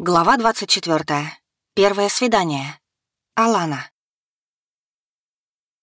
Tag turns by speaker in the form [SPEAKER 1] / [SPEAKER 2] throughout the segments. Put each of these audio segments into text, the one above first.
[SPEAKER 1] Глава 24. Первое свидание. Алана.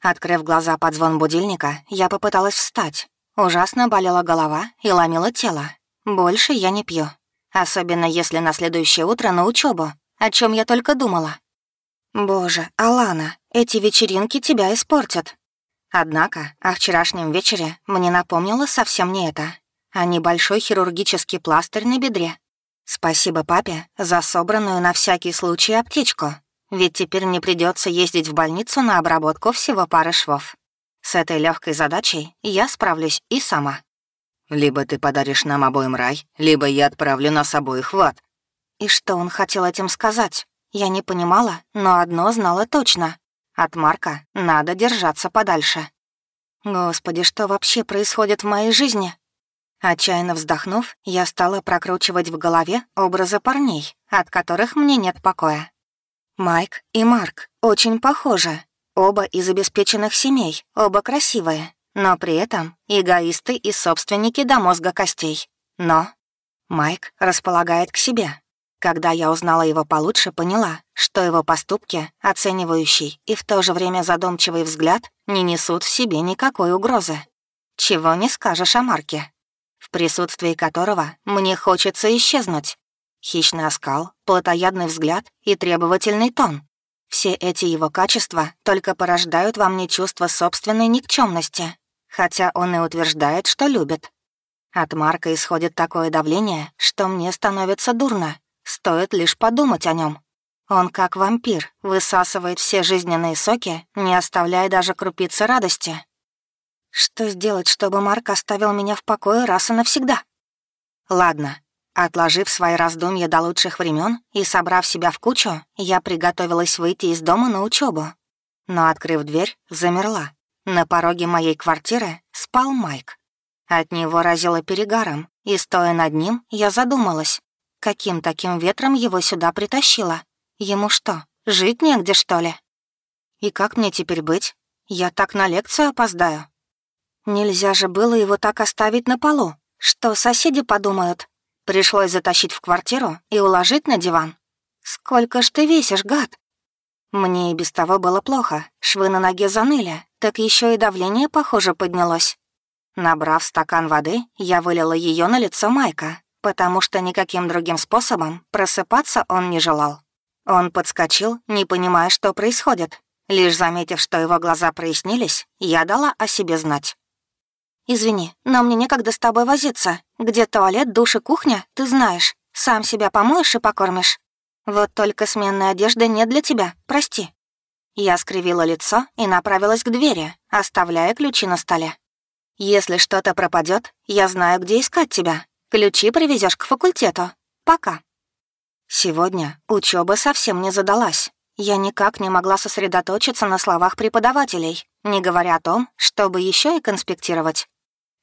[SPEAKER 1] Открыв глаза под звон будильника, я попыталась встать. Ужасно болела голова и ломило тело. Больше я не пью. Особенно если на следующее утро на учебу, о чем я только думала. Боже, Алана, эти вечеринки тебя испортят. Однако о вчерашнем вечере мне напомнило совсем не это, а небольшой хирургический пластырь на бедре, Спасибо папе за собранную на всякий случай аптечку, ведь теперь не придется ездить в больницу на обработку всего пары швов. С этой легкой задачей я справлюсь и сама.
[SPEAKER 2] «Либо ты подаришь нам обоим рай, либо я отправлю нас обоих в ад».
[SPEAKER 1] И что он хотел этим сказать? Я не понимала, но одно знала точно. От Марка надо держаться подальше. Господи, что вообще происходит в моей жизни? Отчаянно вздохнув, я стала прокручивать в голове образы парней, от которых мне нет покоя. Майк и Марк очень похожи. Оба из обеспеченных семей, оба красивые, но при этом эгоисты и собственники до мозга костей. Но Майк располагает к себе. Когда я узнала его получше, поняла, что его поступки, оценивающий и в то же время задумчивый взгляд, не несут в себе никакой угрозы. Чего не скажешь о Марке в присутствии которого мне хочется исчезнуть. Хищный оскал, плотоядный взгляд и требовательный тон. Все эти его качества только порождают во мне чувство собственной никчемности, хотя он и утверждает, что любит. От Марка исходит такое давление, что мне становится дурно, стоит лишь подумать о нем. Он как вампир, высасывает все жизненные соки, не оставляя даже крупицы радости. Что сделать, чтобы Марк оставил меня в покое раз и навсегда? Ладно, отложив свои раздумья до лучших времен и собрав себя в кучу, я приготовилась выйти из дома на учебу. Но, открыв дверь, замерла. На пороге моей квартиры спал Майк. От него разило перегаром, и, стоя над ним, я задумалась, каким таким ветром его сюда притащило. Ему что, жить негде, что ли? И как мне теперь быть? Я так на лекцию опоздаю. Нельзя же было его так оставить на полу. Что соседи подумают? Пришлось затащить в квартиру и уложить на диван. Сколько ж ты весишь, гад? Мне и без того было плохо. Швы на ноге заныли, так еще и давление, похоже, поднялось. Набрав стакан воды, я вылила ее на лицо Майка, потому что никаким другим способом просыпаться он не желал. Он подскочил, не понимая, что происходит. Лишь заметив, что его глаза прояснились, я дала о себе знать. «Извини, но мне некогда с тобой возиться. Где туалет, душ и кухня, ты знаешь. Сам себя помоешь и покормишь. Вот только сменная одежда не для тебя, прости». Я скривила лицо и направилась к двери, оставляя ключи на столе. «Если что-то пропадет, я знаю, где искать тебя. Ключи привезешь к факультету. Пока». Сегодня учеба совсем не задалась. Я никак не могла сосредоточиться на словах преподавателей, не говоря о том, чтобы еще и конспектировать.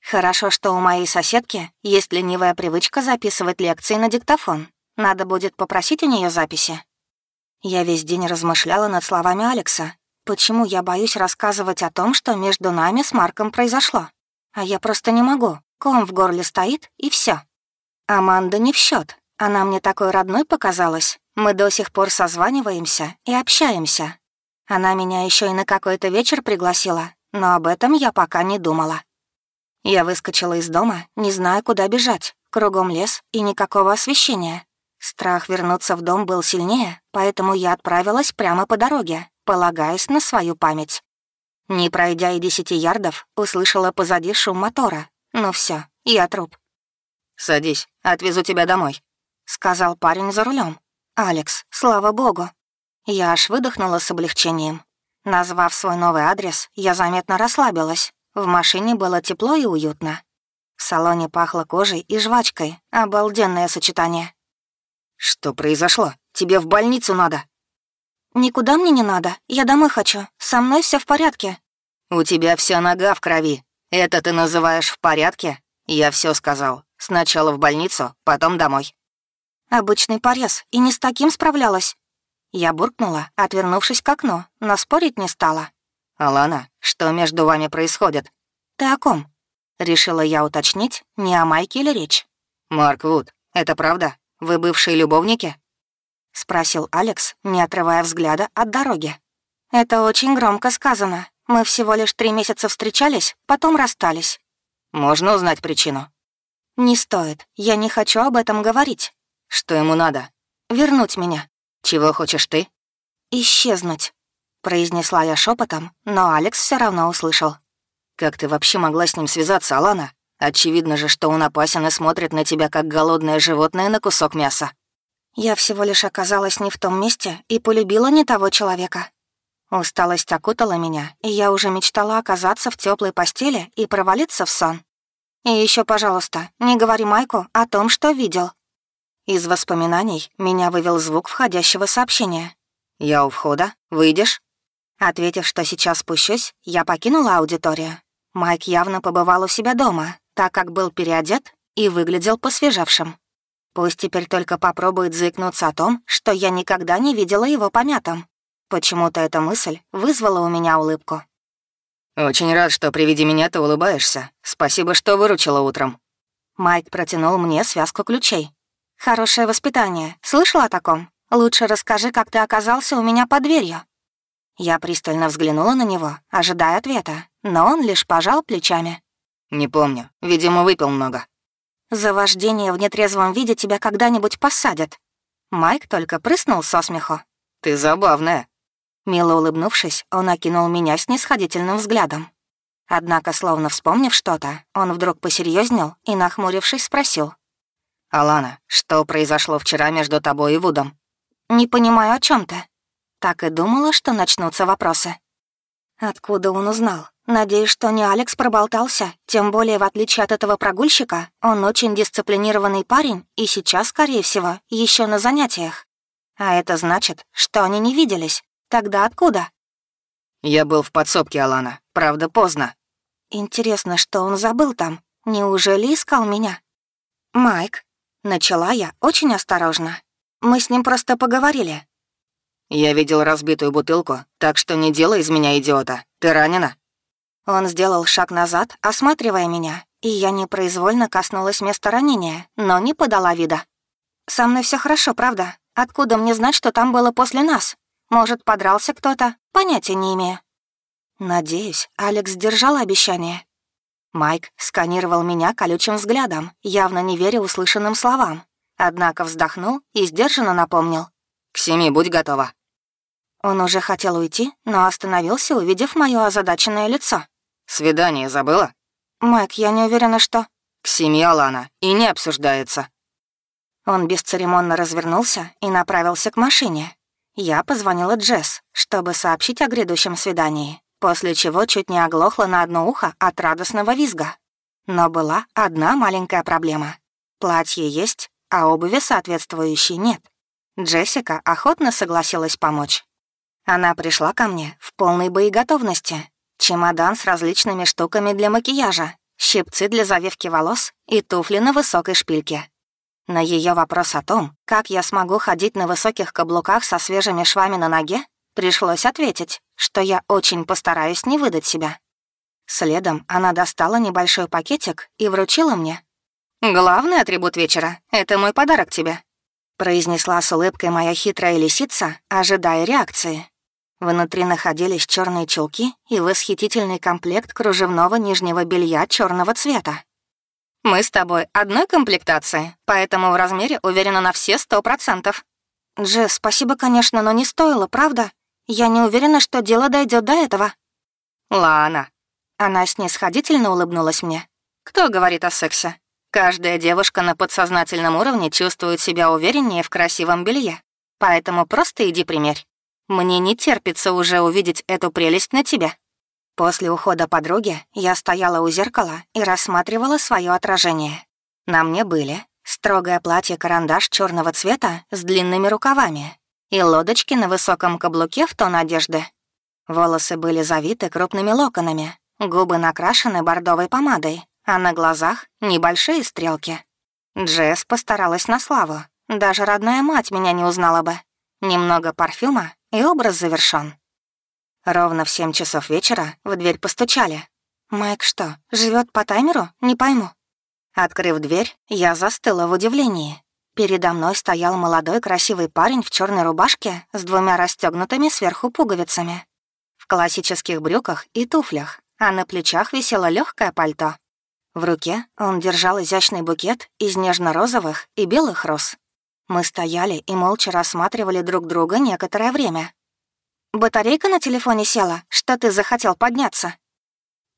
[SPEAKER 1] Хорошо, что у моей соседки есть ленивая привычка записывать лекции на диктофон. Надо будет попросить у нее записи. Я весь день размышляла над словами Алекса. Почему я боюсь рассказывать о том, что между нами с Марком произошло? А я просто не могу. Ком в горле стоит, и все. Аманда не в счет. Она мне такой родной показалась. Мы до сих пор созваниваемся и общаемся. Она меня еще и на какой-то вечер пригласила, но об этом я пока не думала. Я выскочила из дома, не зная, куда бежать. Кругом лес и никакого освещения. Страх вернуться в дом был сильнее, поэтому я отправилась прямо по дороге, полагаясь на свою память. Не пройдя и десяти ярдов, услышала позади шум мотора. Ну все, я труп.
[SPEAKER 2] «Садись, отвезу тебя домой», — сказал парень за рулем. «Алекс, слава богу». Я аж выдохнула с облегчением. Назвав свой новый адрес, я заметно расслабилась. В машине было тепло и уютно. В салоне пахло кожей и жвачкой. Обалденное сочетание. «Что произошло? Тебе в больницу надо!»
[SPEAKER 1] «Никуда мне не надо. Я домой хочу. Со мной все в порядке».
[SPEAKER 2] «У тебя вся нога в крови. Это ты называешь в порядке?» «Я все сказал. Сначала в больницу, потом домой».
[SPEAKER 1] «Обычный порез, и не с таким справлялась». Я буркнула, отвернувшись к окну, но спорить не стала.
[SPEAKER 2] «Алана, что между вами происходит?»
[SPEAKER 1] «Ты о ком?» Решила я уточнить, не о Майке или речь.
[SPEAKER 2] «Марк Вуд, это правда? Вы бывшие любовники?»
[SPEAKER 1] спросил Алекс, не отрывая взгляда от дороги. «Это очень громко сказано. Мы всего лишь три месяца встречались, потом расстались».
[SPEAKER 2] «Можно узнать причину?»
[SPEAKER 1] «Не стоит. Я не хочу об этом говорить».
[SPEAKER 2] «Что ему надо?»
[SPEAKER 1] «Вернуть меня».
[SPEAKER 2] «Чего хочешь ты?»
[SPEAKER 1] «Исчезнуть», — произнесла я шепотом, но Алекс все равно услышал.
[SPEAKER 2] «Как ты вообще могла с ним связаться, Алана? Очевидно же, что он опасен и смотрит на тебя, как голодное животное на кусок мяса».
[SPEAKER 1] Я всего лишь оказалась не в том месте и полюбила не того человека. Усталость окутала меня, и я уже мечтала оказаться в теплой постели и провалиться в сон. И еще, пожалуйста, не говори Майку о том, что видел. Из воспоминаний меня вывел звук входящего сообщения.
[SPEAKER 2] «Я у входа. Выйдешь?»
[SPEAKER 1] Ответив, что сейчас спущусь, я покинула аудиторию. Майк явно побывал у себя дома, так как был переодет и выглядел посвежавшим. Пусть теперь только попробует заикнуться о том, что я никогда не видела его помятым. Почему-то эта мысль вызвала у меня улыбку.
[SPEAKER 2] «Очень рад, что при виде меня ты улыбаешься. Спасибо, что выручила утром».
[SPEAKER 1] Майк протянул мне связку ключей. «Хорошее воспитание. Слышала о таком? Лучше расскажи, как ты оказался у меня под дверью». Я пристально взглянула на него, ожидая ответа, но он лишь пожал плечами.
[SPEAKER 2] «Не помню. Видимо, выпил много».
[SPEAKER 1] За вождение в нетрезвом виде тебя когда-нибудь посадят». Майк только прыснул со смеху.
[SPEAKER 2] «Ты забавная».
[SPEAKER 1] Мило улыбнувшись, он окинул меня снисходительным взглядом. Однако, словно вспомнив что-то, он вдруг посерьезнел и, нахмурившись, спросил.
[SPEAKER 2] «Алана, что произошло вчера между тобой и Вудом?»
[SPEAKER 1] «Не понимаю, о чем ты?» Так и думала, что начнутся вопросы. Откуда он узнал? Надеюсь, что не Алекс проболтался, тем более, в отличие от этого прогульщика, он очень дисциплинированный парень и сейчас, скорее всего, еще на занятиях. А это значит, что они не виделись. Тогда откуда?
[SPEAKER 2] Я был в подсобке, Алана. Правда, поздно.
[SPEAKER 1] Интересно, что он забыл там? Неужели искал меня? Майк, начала я очень осторожно. Мы с ним просто поговорили.
[SPEAKER 2] Я видел разбитую бутылку, так что не делай из меня идиота. Ты ранена?
[SPEAKER 1] Он сделал шаг назад, осматривая меня, и я непроизвольно коснулась места ранения, но не подала вида. «Со мной все хорошо, правда? Откуда мне знать, что там было после нас? Может, подрался кто-то? Понятия не имею». Надеюсь, Алекс сдержал обещание. Майк сканировал меня колючим взглядом, явно не веря услышанным словам. Однако вздохнул и сдержанно напомнил.
[SPEAKER 2] «К семи будь готова».
[SPEAKER 1] Он уже хотел уйти, но остановился, увидев мое озадаченное лицо.
[SPEAKER 2] «Свидание забыла?»
[SPEAKER 1] «Майк, я не уверена, что...»
[SPEAKER 2] «К семье Алана, и не обсуждается».
[SPEAKER 1] Он бесцеремонно развернулся и направился к машине. Я позвонила Джесс, чтобы сообщить о грядущем свидании, после чего чуть не оглохла на одно ухо от радостного визга. Но была одна маленькая проблема. Платье есть, а обуви соответствующей нет. Джессика охотно согласилась помочь. Она пришла ко мне в полной боеготовности. Чемодан с различными штуками для макияжа, щипцы для завивки волос и туфли на высокой шпильке. На ее вопрос о том, как я смогу ходить на высоких каблуках со свежими швами на ноге, пришлось ответить, что я очень постараюсь не выдать себя. Следом она достала небольшой пакетик и вручила мне. «Главный атрибут вечера — это мой подарок тебе», — произнесла с улыбкой моя хитрая лисица, ожидая реакции. Внутри находились черные чулки и восхитительный комплект кружевного нижнего белья черного цвета. «Мы с тобой одной комплектации, поэтому в размере уверена на все сто процентов». «Джесс, спасибо, конечно, но не стоило, правда? Я не уверена, что дело дойдет до этого».
[SPEAKER 2] «Лана».
[SPEAKER 1] Она снисходительно улыбнулась мне. «Кто говорит о сексе? Каждая девушка на подсознательном уровне чувствует себя увереннее в красивом белье, поэтому просто иди примерь. Мне не терпится уже увидеть эту прелесть на тебе». После ухода подруги я стояла у зеркала и рассматривала свое отражение. На мне были строгое платье-карандаш черного цвета с длинными рукавами и лодочки на высоком каблуке в тон одежды. Волосы были завиты крупными локонами, губы накрашены бордовой помадой, а на глазах — небольшие стрелки. Джесс постаралась на славу. Даже родная мать меня не узнала бы. Немного парфюма, и образ завершён. Ровно в семь часов вечера в дверь постучали. «Майк что, живет по таймеру? Не пойму». Открыв дверь, я застыла в удивлении. Передо мной стоял молодой красивый парень в черной рубашке с двумя расстегнутыми сверху пуговицами, в классических брюках и туфлях, а на плечах висело легкое пальто. В руке он держал изящный букет из нежно-розовых и белых роз. Мы стояли и молча рассматривали друг друга некоторое время. «Батарейка на телефоне села, что ты захотел подняться?»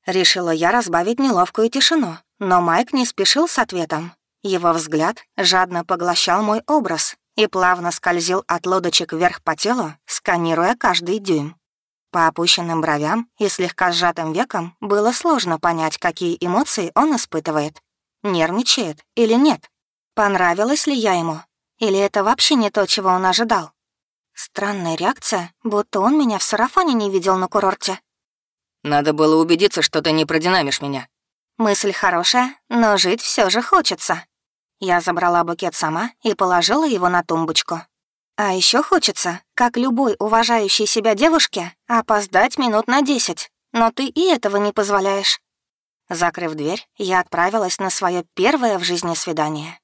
[SPEAKER 1] Решила я разбавить неловкую тишину, но Майк не спешил с ответом. Его взгляд жадно поглощал мой образ и плавно скользил от лодочек вверх по телу, сканируя каждый дюйм. По опущенным бровям и слегка сжатым векам было сложно понять, какие эмоции он испытывает. Нервничает или нет? Понравилась ли я ему? Или это вообще не то, чего он ожидал? Странная реакция, будто он меня в сарафане не видел на курорте.
[SPEAKER 3] «Надо было убедиться, что ты не продинамишь меня».
[SPEAKER 1] Мысль хорошая, но жить все же хочется. Я забрала букет сама и положила его на тумбочку. А еще хочется, как любой уважающей себя девушке, опоздать минут на десять. Но ты и этого не позволяешь. Закрыв дверь, я отправилась на свое первое в жизни свидание.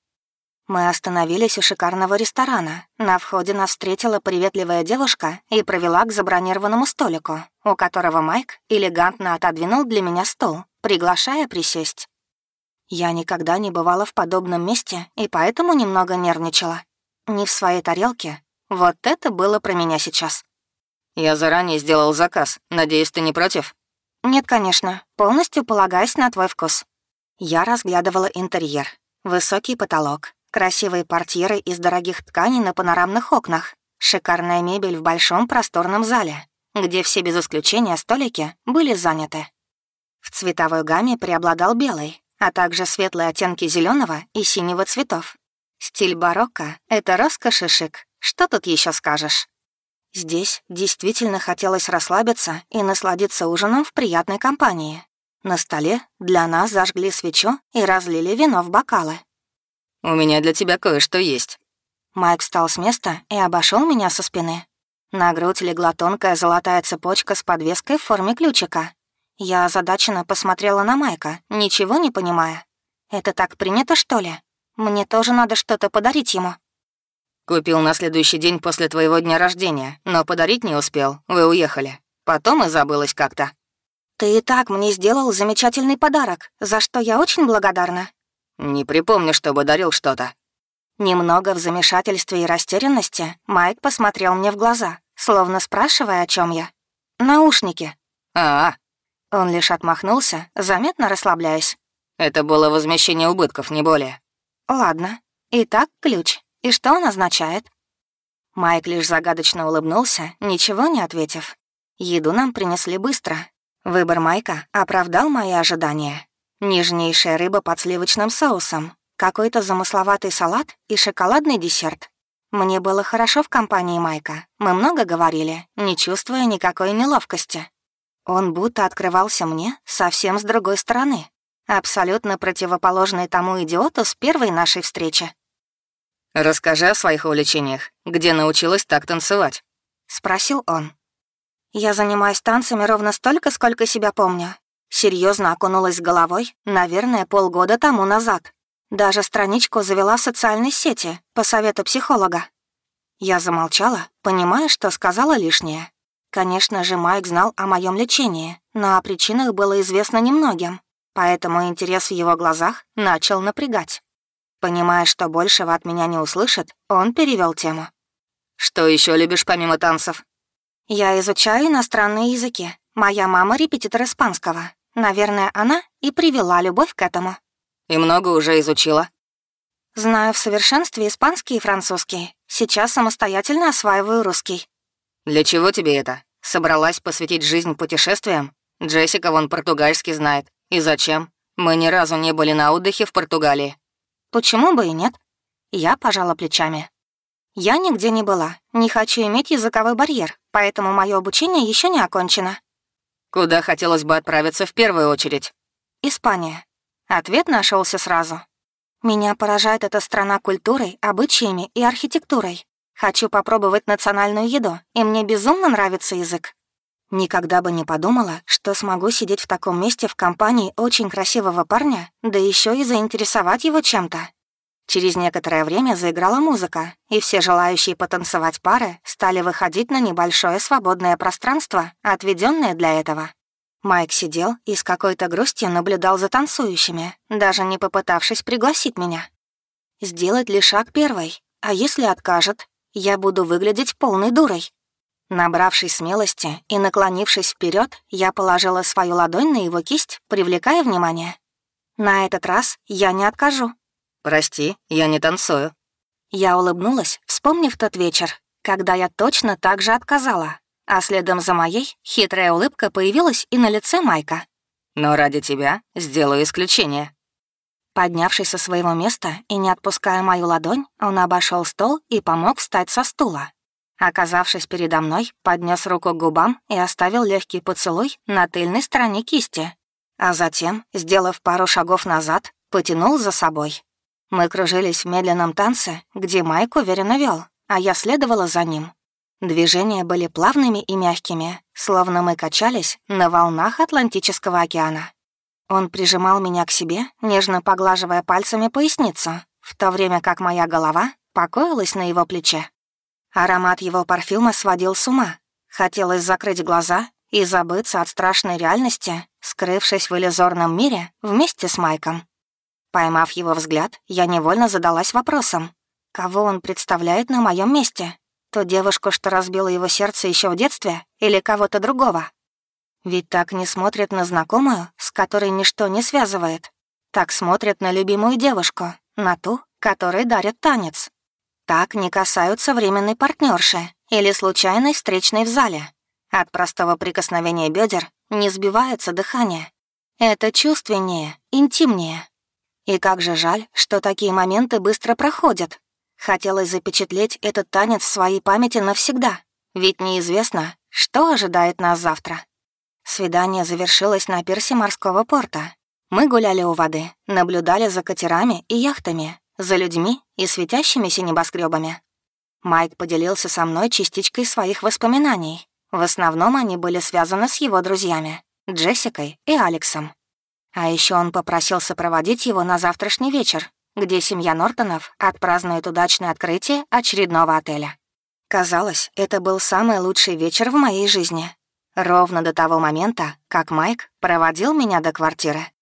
[SPEAKER 1] Мы остановились у шикарного ресторана. На входе нас встретила приветливая девушка и провела к забронированному столику, у которого Майк элегантно отодвинул для меня стол, приглашая присесть. Я никогда не бывала в подобном месте и поэтому немного нервничала. Не в своей тарелке. Вот это было про меня сейчас.
[SPEAKER 3] «Я заранее сделал заказ. Надеюсь, ты не против?»
[SPEAKER 1] «Нет, конечно. Полностью полагаясь на твой вкус». Я разглядывала интерьер. Высокий потолок, красивые портьеры из дорогих тканей на панорамных окнах, шикарная мебель в большом просторном зале, где все без исключения столики были заняты. В цветовой гамме преобладал белый, а также светлые оттенки зеленого и синего цветов. Стиль барокко — это роскошь и шик. Что тут еще скажешь? Здесь действительно хотелось расслабиться и насладиться ужином в приятной компании. На столе для нас зажгли свечу и разлили вино в бокалы.
[SPEAKER 3] «У меня для тебя кое-что есть».
[SPEAKER 1] Майк встал с места и обошел меня со спины. На грудь легла тонкая золотая цепочка с подвеской в форме ключика. Я озадаченно посмотрела на Майка, ничего не понимая. «Это так принято, что ли?» Мне тоже надо что-то подарить ему».
[SPEAKER 3] «Купил на следующий день после твоего дня рождения, но подарить не успел, вы уехали. Потом и забылась как-то».
[SPEAKER 1] «Ты и так мне сделал замечательный подарок, за что я очень благодарна».
[SPEAKER 3] «Не припомню, чтобы дарил что-то».
[SPEAKER 1] Немного в замешательстве и растерянности Майк посмотрел мне в глаза, словно спрашивая, о чем я. «Наушники».
[SPEAKER 3] А, -а.
[SPEAKER 1] Он лишь отмахнулся, заметно расслабляясь.
[SPEAKER 3] «Это было возмещение убытков, не более».
[SPEAKER 1] «Ладно. Итак, ключ. И что он означает?» Майк лишь загадочно улыбнулся, ничего не ответив. Еду нам принесли быстро. Выбор Майка оправдал мои ожидания. Нежнейшая рыба под сливочным соусом, какой-то замысловатый салат и шоколадный десерт. Мне было хорошо в компании Майка. Мы много говорили, не чувствуя никакой неловкости. Он будто открывался мне совсем с другой стороны, абсолютно противоположный тому идиоту с первой нашей встречи.
[SPEAKER 3] «Расскажи о своих увлечениях. Где научилась так танцевать?»
[SPEAKER 1] — спросил он. «Я занимаюсь танцами ровно столько, сколько себя помню. Серьезно окунулась головой, наверное, полгода тому назад. Даже страничку завела в социальной сети по совету психолога. Я замолчала, понимая, что сказала лишнее. Конечно же, Майк знал о моем лечении, но о причинах было известно немногим поэтому интерес в его глазах начал напрягать. Понимая, что большего от меня не услышит, он перевел тему.
[SPEAKER 3] «Что еще любишь помимо танцев?»
[SPEAKER 1] «Я изучаю иностранные языки. Моя мама — репетитор испанского. Наверное, она и привела любовь к этому».
[SPEAKER 3] «И много уже изучила?»
[SPEAKER 1] «Знаю в совершенстве испанский и французский. Сейчас самостоятельно осваиваю русский».
[SPEAKER 3] «Для чего тебе это? Собралась посвятить жизнь путешествиям? Джессика вон португальский знает. «И зачем? Мы ни разу не были на отдыхе в Португалии».
[SPEAKER 1] «Почему бы и нет?» Я пожала плечами. «Я нигде не была, не хочу иметь языковой барьер, поэтому мое обучение еще не окончено».
[SPEAKER 3] «Куда хотелось бы отправиться в первую очередь?»
[SPEAKER 1] «Испания». Ответ нашелся сразу. «Меня поражает эта страна культурой, обычаями и архитектурой. Хочу попробовать национальную еду, и мне безумно нравится язык. Никогда бы не подумала, что смогу сидеть в таком месте в компании очень красивого парня, да еще и заинтересовать его чем-то. Через некоторое время заиграла музыка, и все желающие потанцевать пары стали выходить на небольшое свободное пространство, отведенное для этого. Майк сидел и с какой-то грустью наблюдал за танцующими, даже не попытавшись пригласить меня. Сделать ли шаг первой, а если откажет, я буду выглядеть полной дурой. Набравшись смелости и наклонившись вперед, я положила свою ладонь на его кисть, привлекая внимание. На этот раз я не откажу.
[SPEAKER 3] «Прости, я не танцую».
[SPEAKER 1] Я улыбнулась, вспомнив тот вечер, когда я точно так же отказала, а следом за моей хитрая улыбка появилась и на лице Майка.
[SPEAKER 3] «Но ради тебя сделаю исключение».
[SPEAKER 1] Поднявшись со своего места и не отпуская мою ладонь, он обошел стол и помог встать со стула. Оказавшись передо мной, поднес руку к губам и оставил легкий поцелуй на тыльной стороне кисти. А затем, сделав пару шагов назад, потянул за собой. Мы кружились в медленном танце, где Майк уверенно вел, а я следовала за ним. Движения были плавными и мягкими, словно мы качались на волнах Атлантического океана. Он прижимал меня к себе, нежно поглаживая пальцами поясницу, в то время как моя голова покоилась на его плече. Аромат его парфюма сводил с ума. Хотелось закрыть глаза и забыться от страшной реальности, скрывшись в иллюзорном мире вместе с Майком. Поймав его взгляд, я невольно задалась вопросом. Кого он представляет на моем месте? Ту девушку, что разбила его сердце еще в детстве, или кого-то другого? Ведь так не смотрят на знакомую, с которой ничто не связывает. Так смотрят на любимую девушку, на ту, которой дарят танец. Так не касаются временной партнерши или случайной встречной в зале. От простого прикосновения бедер не сбивается дыхание. Это чувственнее, интимнее, и как же жаль, что такие моменты быстро проходят. Хотелось запечатлеть этот танец в своей памяти навсегда, ведь неизвестно, что ожидает нас завтра. Свидание завершилось на пирсе морского порта. Мы гуляли у воды, наблюдали за катерами и яхтами, за людьми и светящимися небоскребами. Майк поделился со мной частичкой своих воспоминаний. В основном они были связаны с его друзьями, Джессикой и Алексом. А еще он попросил сопроводить его на завтрашний вечер, где семья Нортонов отпразднует удачное открытие очередного отеля. Казалось, это был самый лучший вечер в моей жизни. Ровно до того момента, как Майк проводил меня до квартиры.